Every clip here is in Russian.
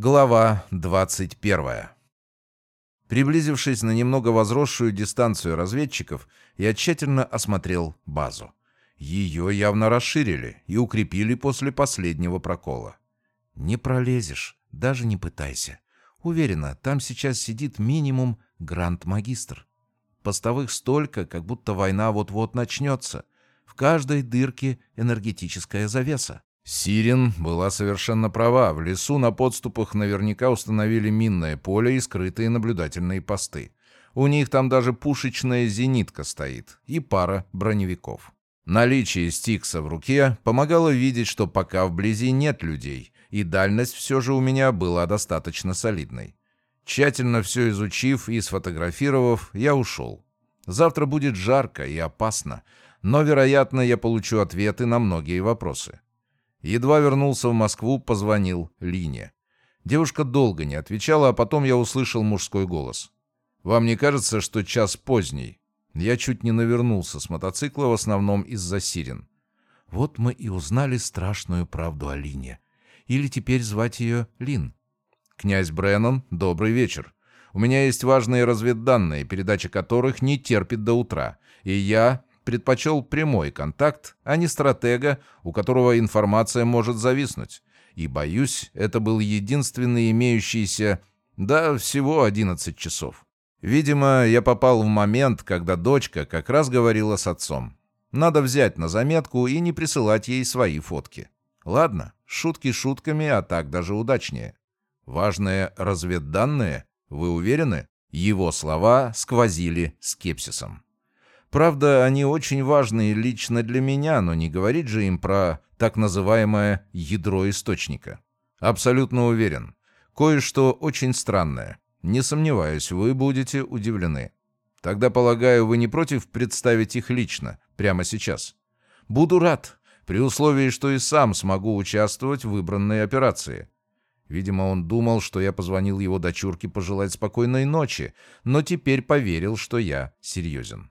Глава 21. Приблизившись на немного возросшую дистанцию разведчиков, я тщательно осмотрел базу. Ее явно расширили и укрепили после последнего прокола. Не пролезешь, даже не пытайся. Уверена, там сейчас сидит минимум гранд-магистр. Постовых столько, как будто война вот-вот начнется. В каждой дырке энергетическая завеса. Сирин была совершенно права. В лесу на подступах наверняка установили минное поле и скрытые наблюдательные посты. У них там даже пушечная зенитка стоит и пара броневиков. Наличие стикса в руке помогало видеть, что пока вблизи нет людей, и дальность все же у меня была достаточно солидной. Тщательно все изучив и сфотографировав, я ушел. Завтра будет жарко и опасно, но, вероятно, я получу ответы на многие вопросы. Едва вернулся в Москву, позвонил Лине. Девушка долго не отвечала, а потом я услышал мужской голос. «Вам не кажется, что час поздний?» Я чуть не навернулся с мотоцикла, в основном из-за сирен. Вот мы и узнали страшную правду о Лине. Или теперь звать ее Лин. «Князь Бреннан, добрый вечер. У меня есть важные разведданные, передача которых не терпит до утра, и я предпочел прямой контакт, а не стратега, у которого информация может зависнуть. И, боюсь, это был единственный имеющийся, да, всего 11 часов. Видимо, я попал в момент, когда дочка как раз говорила с отцом. Надо взять на заметку и не присылать ей свои фотки. Ладно, шутки шутками, а так даже удачнее. Важные разведданные, вы уверены? Его слова сквозили скепсисом. Правда, они очень важные лично для меня, но не говорить же им про так называемое «ядро источника». Абсолютно уверен. Кое-что очень странное. Не сомневаюсь, вы будете удивлены. Тогда, полагаю, вы не против представить их лично, прямо сейчас? Буду рад, при условии, что и сам смогу участвовать в выбранной операции. Видимо, он думал, что я позвонил его дочурке пожелать спокойной ночи, но теперь поверил, что я серьезен.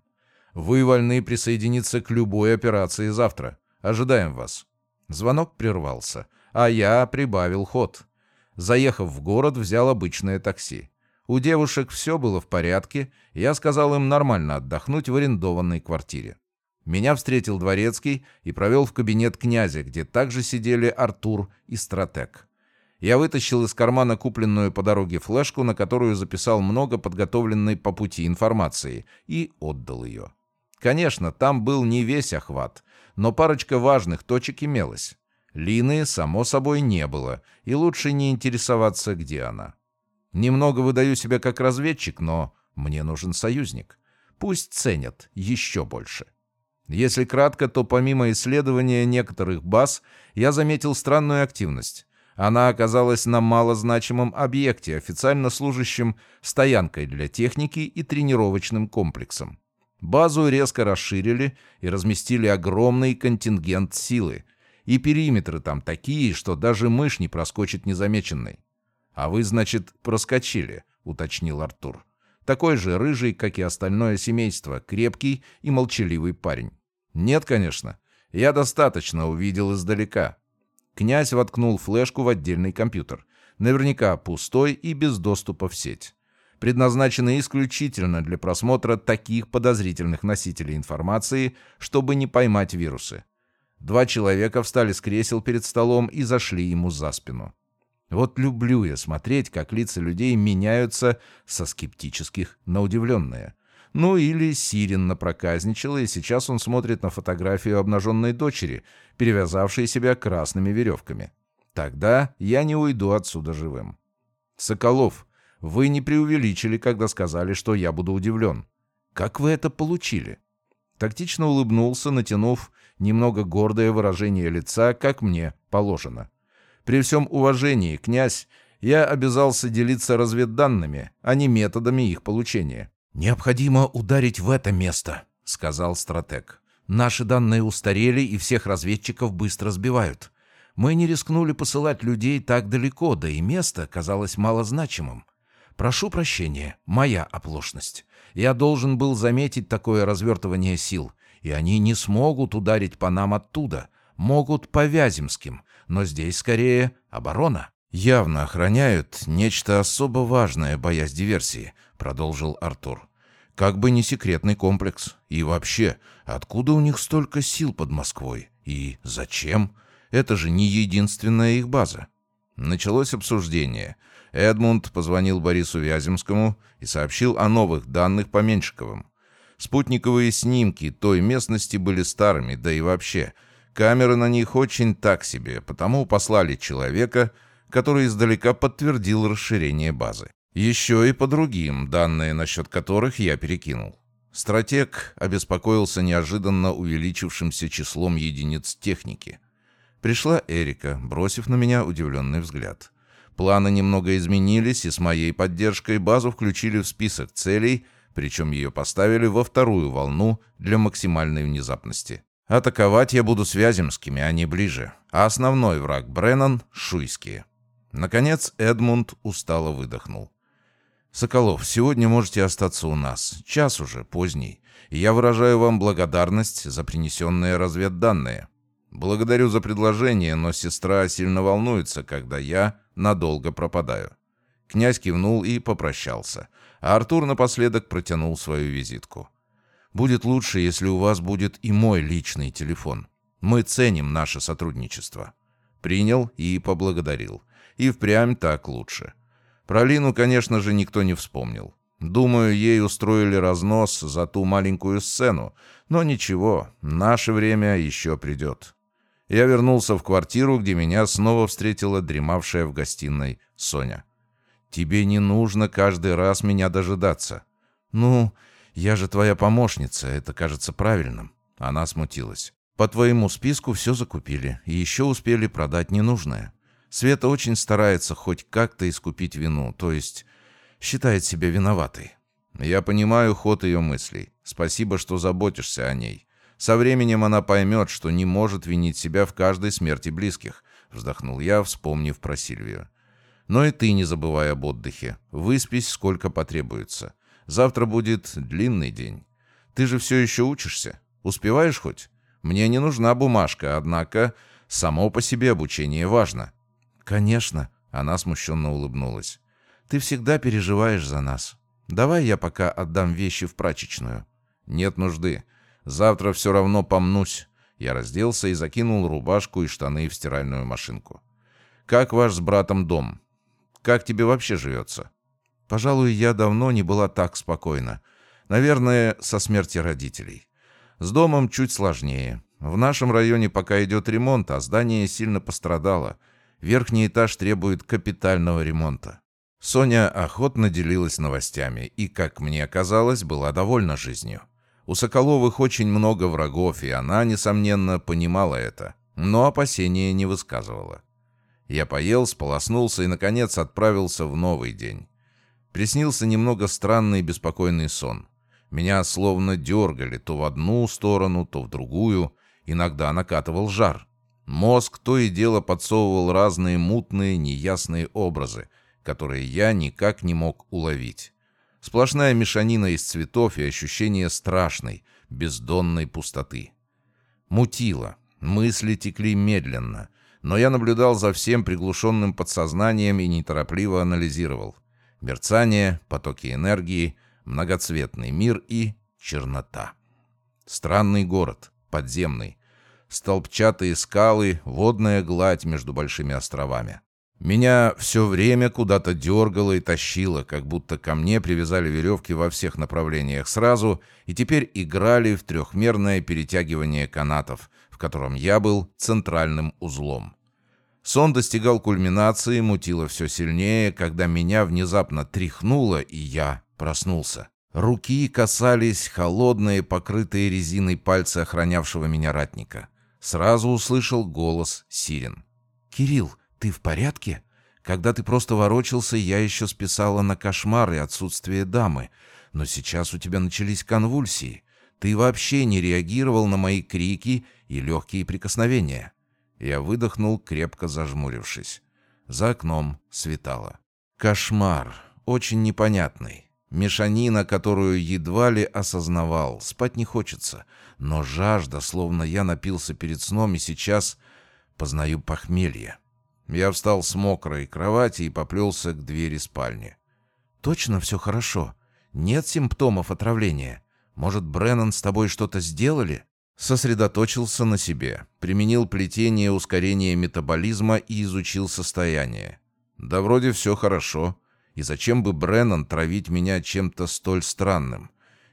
Вы вольны присоединиться к любой операции завтра. Ожидаем вас». Звонок прервался, а я прибавил ход. Заехав в город, взял обычное такси. У девушек все было в порядке, я сказал им нормально отдохнуть в арендованной квартире. Меня встретил дворецкий и провел в кабинет князя, где также сидели Артур и Стратег. Я вытащил из кармана купленную по дороге флешку, на которую записал много подготовленной по пути информации, и отдал ее. Конечно, там был не весь охват, но парочка важных точек имелась. Лины, само собой, не было, и лучше не интересоваться, где она. Немного выдаю себя как разведчик, но мне нужен союзник. Пусть ценят еще больше. Если кратко, то помимо исследования некоторых баз, я заметил странную активность. Она оказалась на малозначимом объекте, официально служащем стоянкой для техники и тренировочным комплексом. Базу резко расширили и разместили огромный контингент силы. И периметры там такие, что даже мышь не проскочит незамеченной. «А вы, значит, проскочили», — уточнил Артур. «Такой же рыжий, как и остальное семейство, крепкий и молчаливый парень». «Нет, конечно. Я достаточно увидел издалека». Князь воткнул флешку в отдельный компьютер. Наверняка пустой и без доступа в сеть предназначены исключительно для просмотра таких подозрительных носителей информации, чтобы не поймать вирусы. Два человека встали с кресел перед столом и зашли ему за спину. Вот люблю я смотреть, как лица людей меняются со скептических на удивленные. Ну или Сирин напроказничала, и сейчас он смотрит на фотографию обнаженной дочери, перевязавшей себя красными веревками. Тогда я не уйду отсюда живым. Соколов, вы не преувеличили, когда сказали, что я буду удивлен. Как вы это получили?» Тактично улыбнулся, натянув немного гордое выражение лица, как мне положено. «При всем уважении, князь, я обязался делиться разведданными, а не методами их получения». «Необходимо ударить в это место», — сказал стратег. «Наши данные устарели, и всех разведчиков быстро сбивают. Мы не рискнули посылать людей так далеко, да и место казалось малозначимым. Прошу прощения, моя оплошность. Я должен был заметить такое развертывание сил, и они не смогут ударить по нам оттуда, могут по Вяземским, но здесь скорее оборона. «Явно охраняют нечто особо важное, боясь диверсии», — продолжил Артур. «Как бы не секретный комплекс. И вообще, откуда у них столько сил под Москвой? И зачем? Это же не единственная их база». Началось обсуждение. Эдмунд позвонил Борису Вяземскому и сообщил о новых данных по Меньшиковым. Спутниковые снимки той местности были старыми, да и вообще. Камеры на них очень так себе, потому послали человека, который издалека подтвердил расширение базы. Еще и по другим, данные насчет которых я перекинул. Стратег обеспокоился неожиданно увеличившимся числом единиц техники. Пришла Эрика, бросив на меня удивленный взгляд. Планы немного изменились, и с моей поддержкой базу включили в список целей – причем ее поставили во вторую волну для максимальной внезапности. Атаковать я буду с Вяземскими, а не ближе, а основной враг Бреннан — Шуйские. Наконец Эдмунд устало выдохнул. «Соколов, сегодня можете остаться у нас. Час уже, поздний. Я выражаю вам благодарность за принесенные разведданные. Благодарю за предложение, но сестра сильно волнуется, когда я надолго пропадаю». Князь кивнул и попрощался а Артур напоследок протянул свою визитку. «Будет лучше, если у вас будет и мой личный телефон. Мы ценим наше сотрудничество». Принял и поблагодарил. И впрямь так лучше. Про Лину, конечно же, никто не вспомнил. Думаю, ей устроили разнос за ту маленькую сцену. Но ничего, наше время еще придет. Я вернулся в квартиру, где меня снова встретила дремавшая в гостиной Соня. Тебе не нужно каждый раз меня дожидаться. Ну, я же твоя помощница, это кажется правильным. Она смутилась. По твоему списку все закупили, и еще успели продать ненужное. Света очень старается хоть как-то искупить вину, то есть считает себя виноватой. Я понимаю ход ее мыслей. Спасибо, что заботишься о ней. Со временем она поймет, что не может винить себя в каждой смерти близких, вздохнул я, вспомнив про Сильвию. Но и ты не забывай об отдыхе. Выспись сколько потребуется. Завтра будет длинный день. Ты же все еще учишься. Успеваешь хоть? Мне не нужна бумажка, однако само по себе обучение важно». «Конечно», — она смущенно улыбнулась. «Ты всегда переживаешь за нас. Давай я пока отдам вещи в прачечную». «Нет нужды. Завтра все равно помнусь». Я разделся и закинул рубашку и штаны в стиральную машинку. «Как ваш с братом дом? Как тебе вообще живется?» «Пожалуй, я давно не была так спокойна. Наверное, со смерти родителей. С домом чуть сложнее. В нашем районе пока идет ремонт, а здание сильно пострадало. Верхний этаж требует капитального ремонта». Соня охотно делилась новостями и, как мне казалось, была довольна жизнью. У Соколовых очень много врагов, и она, несомненно, понимала это, но опасения не высказывала. Я поел, сполоснулся и, наконец, отправился в новый день. Приснился немного странный и беспокойный сон. Меня словно дергали то в одну сторону, то в другую. Иногда накатывал жар. Мозг то и дело подсовывал разные мутные, неясные образы, которые я никак не мог уловить. Сплошная мешанина из цветов и ощущение страшной, бездонной пустоты. Мутило. Мысли текли медленно — но я наблюдал за всем приглушенным подсознанием и неторопливо анализировал. Мерцание, потоки энергии, многоцветный мир и чернота. Странный город, подземный. Столбчатые скалы, водная гладь между большими островами. Меня все время куда-то дергало и тащило, как будто ко мне привязали веревки во всех направлениях сразу и теперь играли в трехмерное перетягивание канатов, в котором я был центральным узлом. Сон достигал кульминации, мутило все сильнее, когда меня внезапно тряхнуло, и я проснулся. Руки касались холодные, покрытые резиной пальцы охранявшего меня ратника. Сразу услышал голос Сирен. «Кирилл, ты в порядке? Когда ты просто ворочался, я еще списала на кошмар и отсутствие дамы. Но сейчас у тебя начались конвульсии. Ты вообще не реагировал на мои крики и легкие прикосновения. Я выдохнул, крепко зажмурившись. За окном светало. Кошмар. Очень непонятный. Мешанина, которую едва ли осознавал. Спать не хочется. Но жажда, словно я напился перед сном и сейчас познаю похмелье. Я встал с мокрой кровати и поплелся к двери спальни. «Точно все хорошо? Нет симптомов отравления? Может, Бреннан с тобой что-то сделали?» Сосредоточился на себе, применил плетение ускорения метаболизма и изучил состояние. Да вроде все хорошо. И зачем бы Бреннан травить меня чем-то столь странным?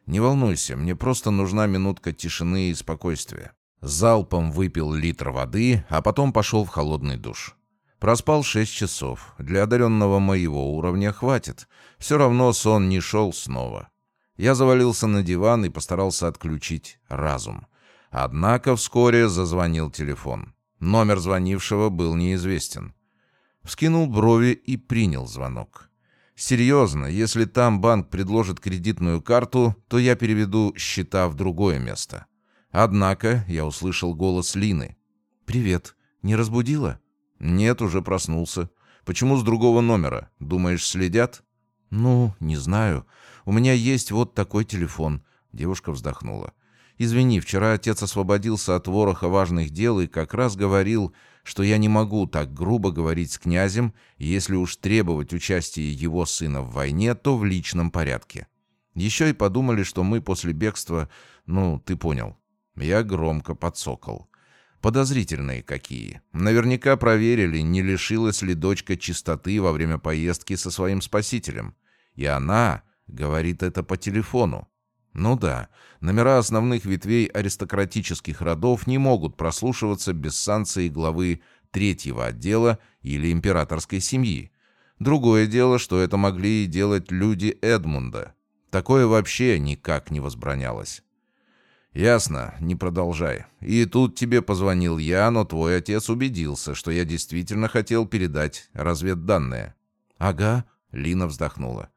Не волнуйся, мне просто нужна минутка тишины и спокойствия. Залпом выпил литр воды, а потом пошел в холодный душ. Проспал шесть часов. Для одаренного моего уровня хватит. Все равно сон не шел снова. Я завалился на диван и постарался отключить разум. Однако вскоре зазвонил телефон. Номер звонившего был неизвестен. Вскинул брови и принял звонок. Серьезно, если там банк предложит кредитную карту, то я переведу счета в другое место. Однако я услышал голос Лины. «Привет. Не разбудила?» «Нет, уже проснулся. Почему с другого номера? Думаешь, следят?» «Ну, не знаю. У меня есть вот такой телефон». Девушка вздохнула. Извини, вчера отец освободился от вороха важных дел и как раз говорил, что я не могу так грубо говорить с князем, если уж требовать участия его сына в войне, то в личном порядке. Еще и подумали, что мы после бегства... Ну, ты понял. Я громко подсокол. Подозрительные какие. Наверняка проверили, не лишилась ли дочка чистоты во время поездки со своим спасителем. И она говорит это по телефону. Ну да, номера основных ветвей аристократических родов не могут прослушиваться без санкции главы третьего отдела или императорской семьи. Другое дело, что это могли делать люди Эдмунда. Такое вообще никак не возбранялось. «Ясно, не продолжай. И тут тебе позвонил я, но твой отец убедился, что я действительно хотел передать разведданные». «Ага», — Лина вздохнула.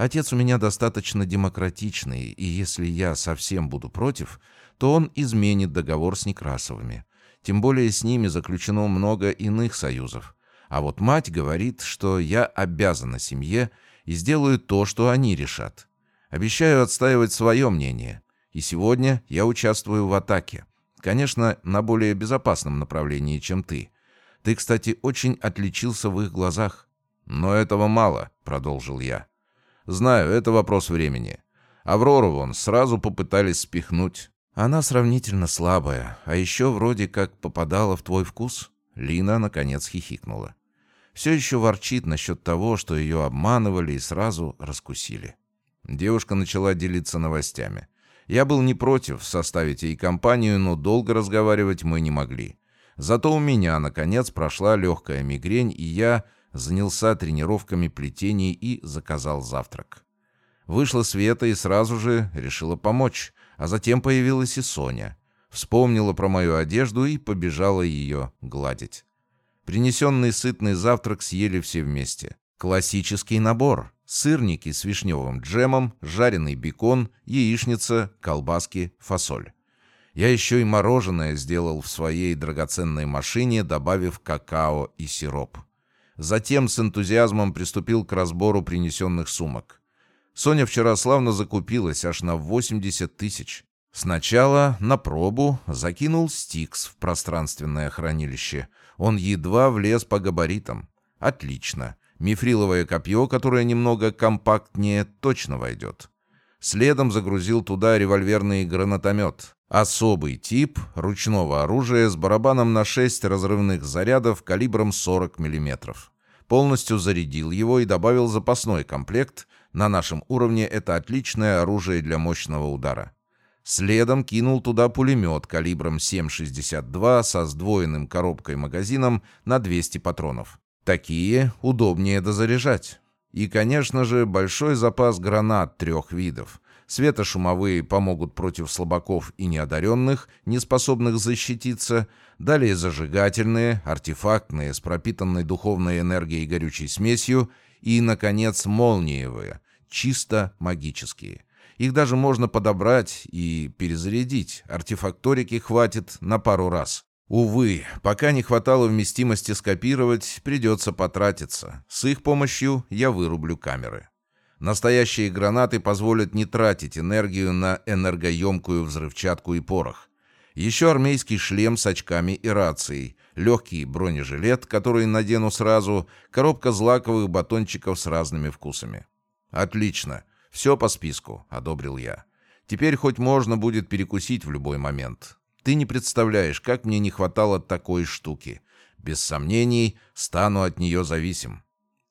Отец у меня достаточно демократичный, и если я совсем буду против, то он изменит договор с Некрасовыми. Тем более с ними заключено много иных союзов. А вот мать говорит, что я обязана семье и сделаю то, что они решат. Обещаю отстаивать свое мнение. И сегодня я участвую в атаке. Конечно, на более безопасном направлении, чем ты. Ты, кстати, очень отличился в их глазах. Но этого мало, продолжил я. Знаю, это вопрос времени. Аврору вон сразу попытались спихнуть. Она сравнительно слабая, а еще вроде как попадала в твой вкус. Лина, наконец, хихикнула. Все еще ворчит насчет того, что ее обманывали и сразу раскусили. Девушка начала делиться новостями. Я был не против составить ей компанию, но долго разговаривать мы не могли. Зато у меня, наконец, прошла легкая мигрень, и я занялся тренировками плетений и заказал завтрак. Вышла Света и сразу же решила помочь, а затем появилась и Соня. Вспомнила про мою одежду и побежала ее гладить. Принесенный сытный завтрак съели все вместе. Классический набор. Сырники с вишневым джемом, жареный бекон, яичница, колбаски, фасоль. Я еще и мороженое сделал в своей драгоценной машине, добавив какао и сироп. Затем с энтузиазмом приступил к разбору принесенных сумок. Соня вчера славно закупилась аж на 80 тысяч. Сначала на пробу закинул Стикс в пространственное хранилище. Он едва влез по габаритам. Отлично. Мифриловое копье, которое немного компактнее, точно войдет. Следом загрузил туда револьверный гранатомет. Особый тип ручного оружия с барабаном на 6 разрывных зарядов калибром 40 мм. Полностью зарядил его и добавил запасной комплект. На нашем уровне это отличное оружие для мощного удара. Следом кинул туда пулемет калибром 7,62 со сдвоенным коробкой-магазином на 200 патронов. Такие удобнее дозаряжать. И, конечно же, большой запас гранат трех видов. Светошумовые помогут против слабаков и неодаренных, не способных защититься. Далее зажигательные, артефактные, с пропитанной духовной энергией горючей смесью. И, наконец, молниевые, чисто магические. Их даже можно подобрать и перезарядить. Артефакторики хватит на пару раз. Увы, пока не хватало вместимости скопировать, придется потратиться. С их помощью я вырублю камеры. Настоящие гранаты позволят не тратить энергию на энергоемкую взрывчатку и порох. Еще армейский шлем с очками и рацией, легкий бронежилет, который надену сразу, коробка злаковых батончиков с разными вкусами. «Отлично. Все по списку», — одобрил я. «Теперь хоть можно будет перекусить в любой момент. Ты не представляешь, как мне не хватало такой штуки. Без сомнений, стану от нее зависим».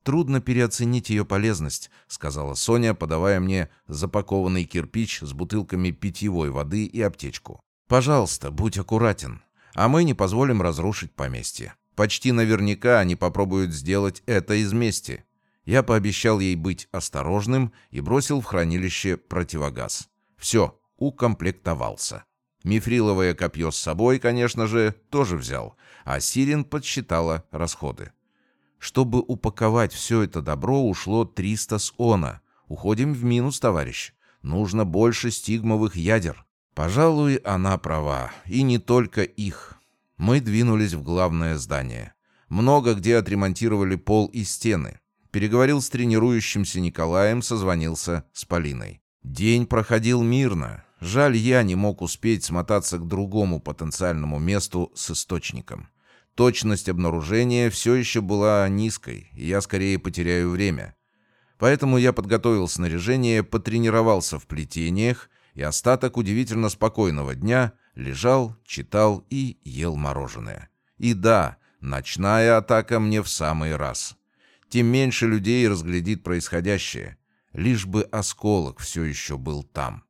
«Трудно переоценить ее полезность», — сказала Соня, подавая мне запакованный кирпич с бутылками питьевой воды и аптечку. «Пожалуйста, будь аккуратен, а мы не позволим разрушить поместье. Почти наверняка они попробуют сделать это из мести». Я пообещал ей быть осторожным и бросил в хранилище противогаз. Все, укомплектовался. Мифриловое копье с собой, конечно же, тоже взял, а Сирин подсчитала расходы. Чтобы упаковать все это добро, ушло 300 с она. Уходим в минус, товарищ. Нужно больше стигмовых ядер. Пожалуй, она права. И не только их. Мы двинулись в главное здание. Много где отремонтировали пол и стены. Переговорил с тренирующимся Николаем, созвонился с Полиной. День проходил мирно. Жаль, я не мог успеть смотаться к другому потенциальному месту с источником. Точность обнаружения все еще была низкой, и я скорее потеряю время. Поэтому я подготовил снаряжение, потренировался в плетениях, и остаток удивительно спокойного дня лежал, читал и ел мороженое. И да, ночная атака мне в самый раз. Тем меньше людей разглядит происходящее, лишь бы осколок все еще был там.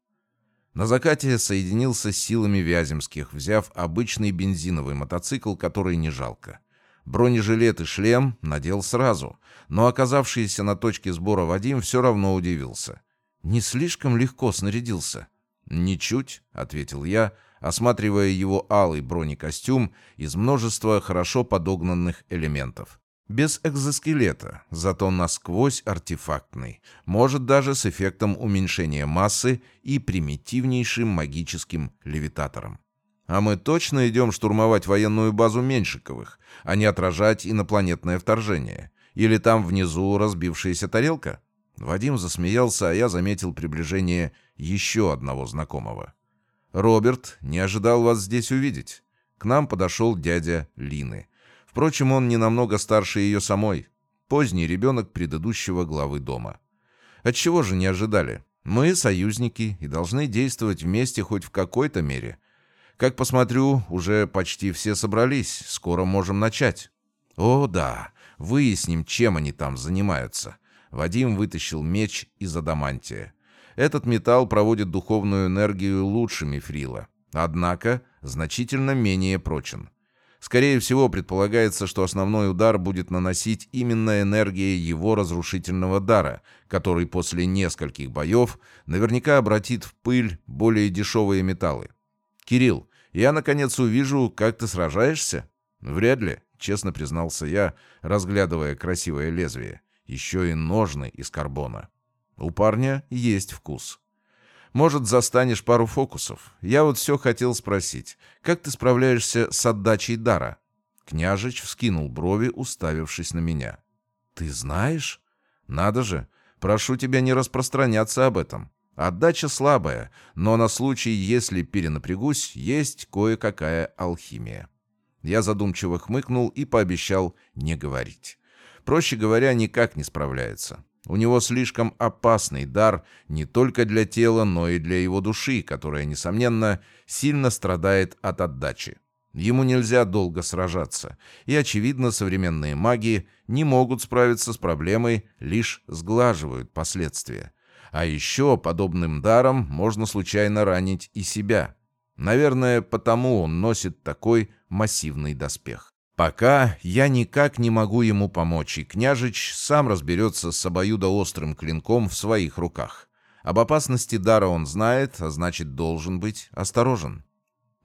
На закате соединился с силами Вяземских, взяв обычный бензиновый мотоцикл, который не жалко. Бронежилет и шлем надел сразу, но оказавшийся на точке сбора Вадим все равно удивился. «Не слишком легко снарядился?» «Ничуть», — ответил я, осматривая его алый бронекостюм из множества хорошо подогнанных элементов. Без экзоскелета, зато насквозь артефактный, может даже с эффектом уменьшения массы и примитивнейшим магическим левитатором. А мы точно идем штурмовать военную базу Меньшиковых, а не отражать инопланетное вторжение. Или там внизу разбившаяся тарелка? Вадим засмеялся, а я заметил приближение еще одного знакомого. «Роберт, не ожидал вас здесь увидеть». К нам подошел дядя Лины. Впрочем, он не намного старше ее самой. Поздний ребенок предыдущего главы дома. Отчего же не ожидали? Мы союзники и должны действовать вместе хоть в какой-то мере. Как посмотрю, уже почти все собрались. Скоро можем начать. О, да. Выясним, чем они там занимаются. Вадим вытащил меч из адамантия. Этот металл проводит духовную энергию лучше мифрила. Однако значительно менее прочен. Скорее всего, предполагается, что основной удар будет наносить именно энергия его разрушительного дара, который после нескольких боев наверняка обратит в пыль более дешевые металлы. «Кирилл, я наконец увижу, как ты сражаешься?» «Вряд ли», — честно признался я, разглядывая красивое лезвие. Еще и ножны из карбона. У парня есть вкус. Может, застанешь пару фокусов. Я вот все хотел спросить. Как ты справляешься с отдачей дара?» Княжич вскинул брови, уставившись на меня. «Ты знаешь? Надо же. Прошу тебя не распространяться об этом. Отдача слабая, но на случай, если перенапрягусь, есть кое-какая алхимия». Я задумчиво хмыкнул и пообещал не говорить. Проще говоря, никак не справляется. У него слишком опасный дар не только для тела, но и для его души, которая, несомненно, сильно страдает от отдачи. Ему нельзя долго сражаться, и, очевидно, современные маги не могут справиться с проблемой, лишь сглаживают последствия. А еще подобным даром можно случайно ранить и себя. Наверное, потому он носит такой массивный доспех. Пока я никак не могу ему помочь, и княжич сам разберется с обоюдоострым клинком в своих руках. Об опасности дара он знает, а значит, должен быть осторожен.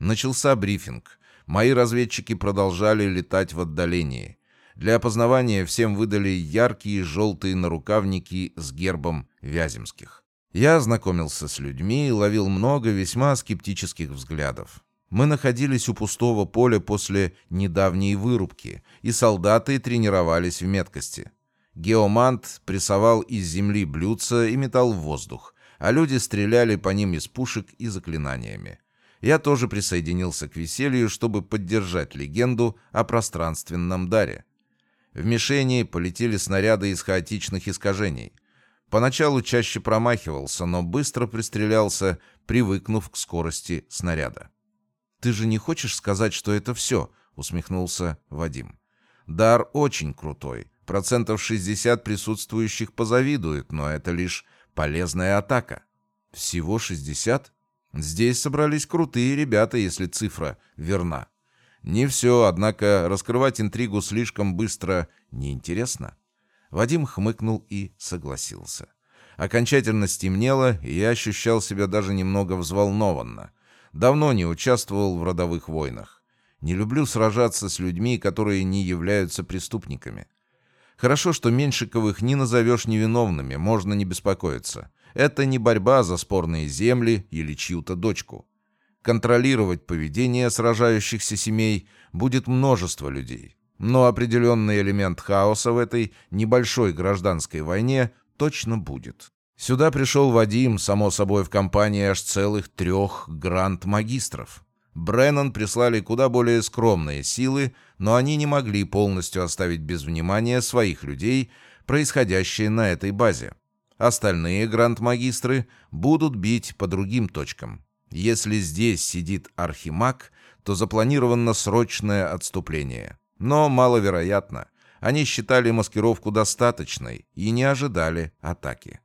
Начался брифинг. Мои разведчики продолжали летать в отдалении. Для опознавания всем выдали яркие желтые нарукавники с гербом Вяземских. Я ознакомился с людьми и ловил много весьма скептических взглядов. Мы находились у пустого поля после недавней вырубки, и солдаты тренировались в меткости. Геомант прессовал из земли блюдца и метал в воздух, а люди стреляли по ним из пушек и заклинаниями. Я тоже присоединился к веселью, чтобы поддержать легенду о пространственном даре. В мишени полетели снаряды из хаотичных искажений. Поначалу чаще промахивался, но быстро пристрелялся, привыкнув к скорости снаряда. «Ты же не хочешь сказать, что это все?» — усмехнулся Вадим. «Дар очень крутой. Процентов 60 присутствующих позавидуют, но это лишь полезная атака». «Всего 60?» Здесь собрались крутые ребята, если цифра верна. Не все, однако раскрывать интригу слишком быстро неинтересно. Вадим хмыкнул и согласился. Окончательно стемнело, и я ощущал себя даже немного взволнованно. Давно не участвовал в родовых войнах. Не люблю сражаться с людьми, которые не являются преступниками. Хорошо, что Меньшиковых не назовешь невиновными, можно не беспокоиться. Это не борьба за спорные земли или чью-то дочку. Контролировать поведение сражающихся семей будет множество людей. Но определенный элемент хаоса в этой небольшой гражданской войне точно будет. Сюда пришел Вадим, само собой, в компании аж целых трех гранд-магистров. Бреннан прислали куда более скромные силы, но они не могли полностью оставить без внимания своих людей, происходящее на этой базе. Остальные гранд-магистры будут бить по другим точкам. Если здесь сидит архимаг, то запланировано срочное отступление. Но маловероятно. Они считали маскировку достаточной и не ожидали атаки.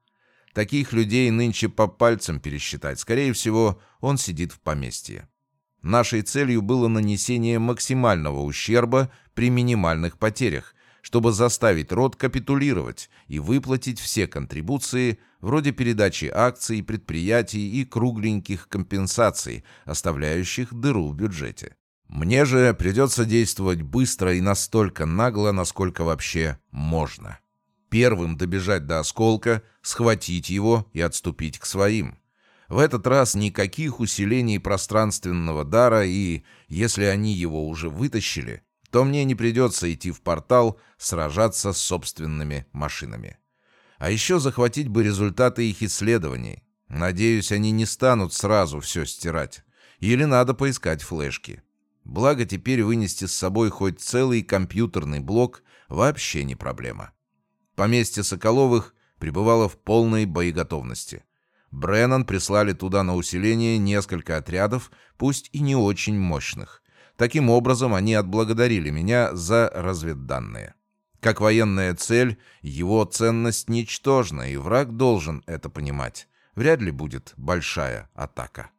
Таких людей нынче по пальцам пересчитать. Скорее всего, он сидит в поместье. Нашей целью было нанесение максимального ущерба при минимальных потерях, чтобы заставить род капитулировать и выплатить все контрибуции, вроде передачи акций, предприятий и кругленьких компенсаций, оставляющих дыру в бюджете. Мне же придется действовать быстро и настолько нагло, насколько вообще можно. Первым добежать до осколка, схватить его и отступить к своим. В этот раз никаких усилений пространственного дара и, если они его уже вытащили, то мне не придется идти в портал, сражаться с собственными машинами. А еще захватить бы результаты их исследований. Надеюсь, они не станут сразу все стирать. Или надо поискать флешки. Благо, теперь вынести с собой хоть целый компьютерный блок вообще не проблема. Поместье Соколовых пребывало в полной боеготовности. Бреннан прислали туда на усиление несколько отрядов, пусть и не очень мощных. Таким образом, они отблагодарили меня за разведданные. Как военная цель, его ценность ничтожна, и враг должен это понимать. Вряд ли будет большая атака.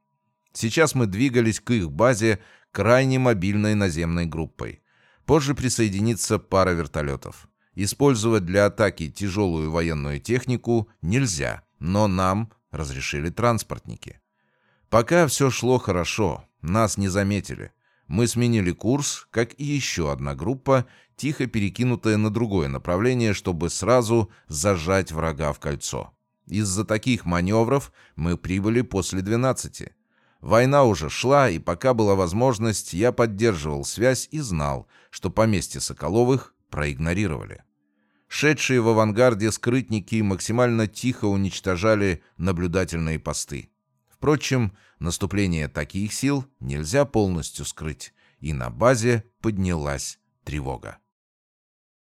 Сейчас мы двигались к их базе крайне мобильной наземной группой. Позже присоединится пара вертолетов. Использовать для атаки тяжелую военную технику нельзя, но нам разрешили транспортники. Пока все шло хорошо, нас не заметили. Мы сменили курс, как и еще одна группа, тихо перекинутая на другое направление, чтобы сразу зажать врага в кольцо. Из-за таких маневров мы прибыли после 12. Война уже шла, и пока была возможность, я поддерживал связь и знал, что поместье Соколовых проигнорировали. Шедшие в авангарде скрытники максимально тихо уничтожали наблюдательные посты. Впрочем, наступление таких сил нельзя полностью скрыть, и на базе поднялась тревога.